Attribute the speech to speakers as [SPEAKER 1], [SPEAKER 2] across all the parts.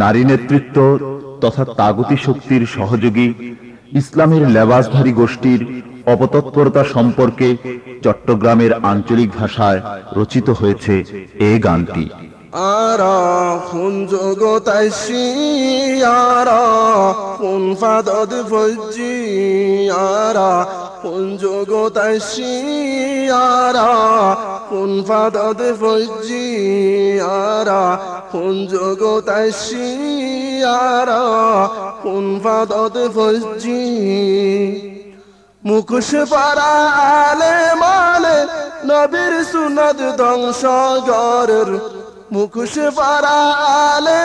[SPEAKER 1] নারী নেতৃত্ব তথা তাগতি শক্তির সহযোগী ইসলামের লেবাসধারী গোষ্ঠীর অপতৎপরতা সম্পর্কে চট্টগ্রামের আঞ্চলিক ভাষায় রচিত হয়েছে এ গানটি।
[SPEAKER 2] আরা খুন জগতাইশি আরা খুন ফাদদ ফজি আরা খুন জগতাইশি আরা খুন ফাদদ ফজি? মুখোশ পারা আলে মালে নবীর সুনদ ধ্বংস গরের মুখোশ পারা আলে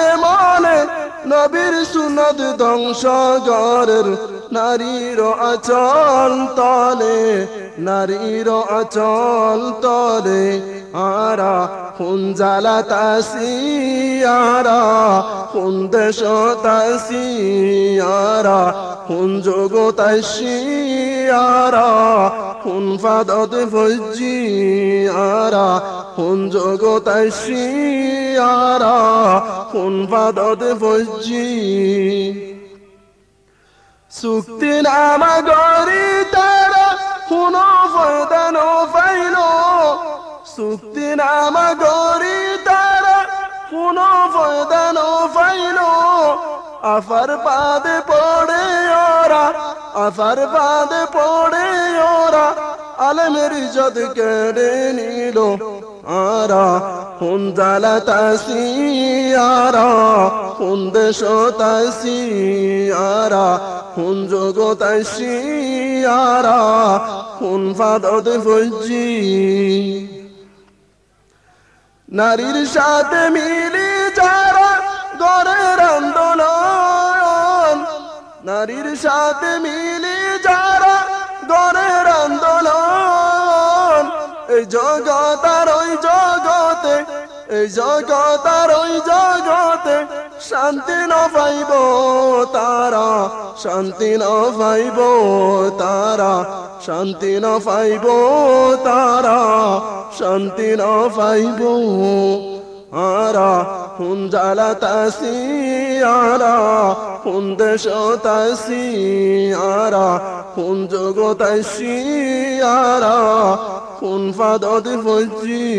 [SPEAKER 2] নবীর সুনদ ধ্বংস গরের নারীর আচল তলে। নারীর অচল তলে আরা খুন জ্বালা তাসি, আরা খুন দেশ তাসি, আরা খুন যোগ তাসি, আরা খুন ফাদত ফজি আরা খুন যোগ তাসি, আরা খুন ফাদত ফজি চুক্তি নামা গরি শুনো ফয়দানো ফাইলো চুক্তি নামা গরি তার শুনো ফয়দানো ফাইলো আফার পাদে পড়ে ওরা, আফার পাদে পড়ে ওরা, আলমের ইজত কেড়ে নিল। আরা কোন জালা তাসি আরা? কোন দেশ তাসি আরা? কোন যোগ তাসি আরা? কোন ফাদত ফজি? নারীর সাথে মিলি যারা গড়ের আন্দোলন, নারীর সাথে মিলি যারা গড়ের আন্দোলন। এই জগতার ওই জগতে, এই জগতার ওই জগতে শান্তি ন পাইব তারা, শান্তি ন পাইব তারা, শান্তি ন পাইব তারা, শান্তি ন পাইব আরা, হুন জালা তাসি আরা, হুন দেশ তাসি আরা, হুন যোগ তাসি আরা ফাদদ ফজি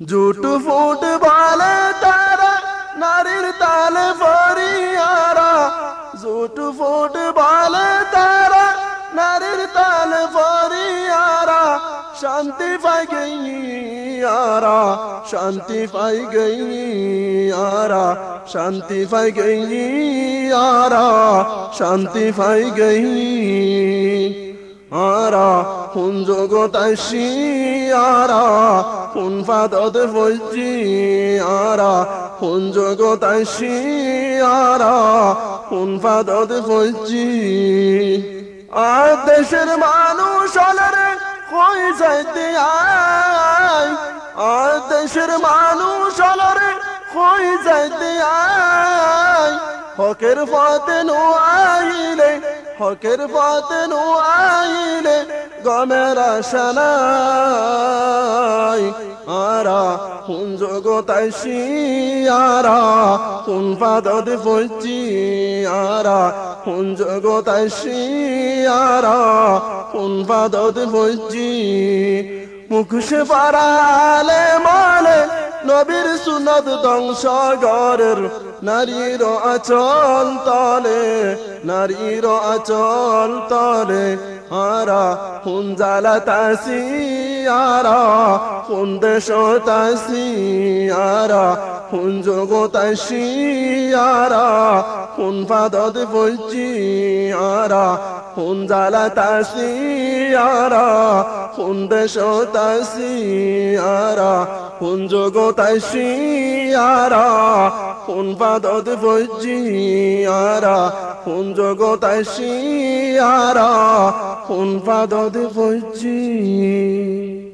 [SPEAKER 2] জুট ফুট বালে তারা নারীর তালে ফরিয়ারা জুট ফুট বালে তারা নারীর তালে ফরিয়ারা শান্তি পাই গই আরা শান্তি পাই গই আরা শান্তি পাই গই আরা শান্তি পাই গই আরা, কোন জগতাইশি আরা, কোন ফাদত ফজি আরা, কোন জগতাইশি আরা, কোন ফাদত ফজি আর দেশের মানুষ অলরে কই যাইতে আই আর দেশের মানুষ অলরে কই যাইতে আই হকের পথে নো আইলে হকের পথে নোয়াইলে গমের আশানাই আরা কোন জগতাইশি আরা কোন পাদদ ফজি আরা কোন জগতাইশি আরা কোন পাদদ ফজি মুখোশ পারালে মালে নবীর সুনদ ধ্বংস গরের নারীর আচল তলে, নারীর আচল তলে। আরা হুঞ্জালা জালা তাসি আরা কোন দেশ তাসি আরা কোন তাসি আরা? কোন ফাদদ ফজি আরা? কোন জালা তাসি আরা? কোন দেশ তাসি আরা? কোন তাসি আরা? কোন ফাদদ ফজি আরা? কোন তাসি আরা? কোন ফাদদ ফজি